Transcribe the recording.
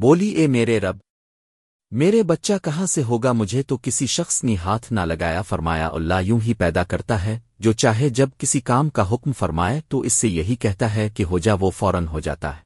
بولی، اے میرے رب، میرے بچہ کہاں سے ہوگا مجھے تو کسی شخص نے ہاتھ نہ لگایا؟ فرمایا، اللہ یوں ہی پیدا کرتا ہے، جو چاہے جب کسی کام کا حکم فرمائے تو اس سے یہی کہتا ہے کہ ہو جا، وہ فوراً ہو جاتا ہے۔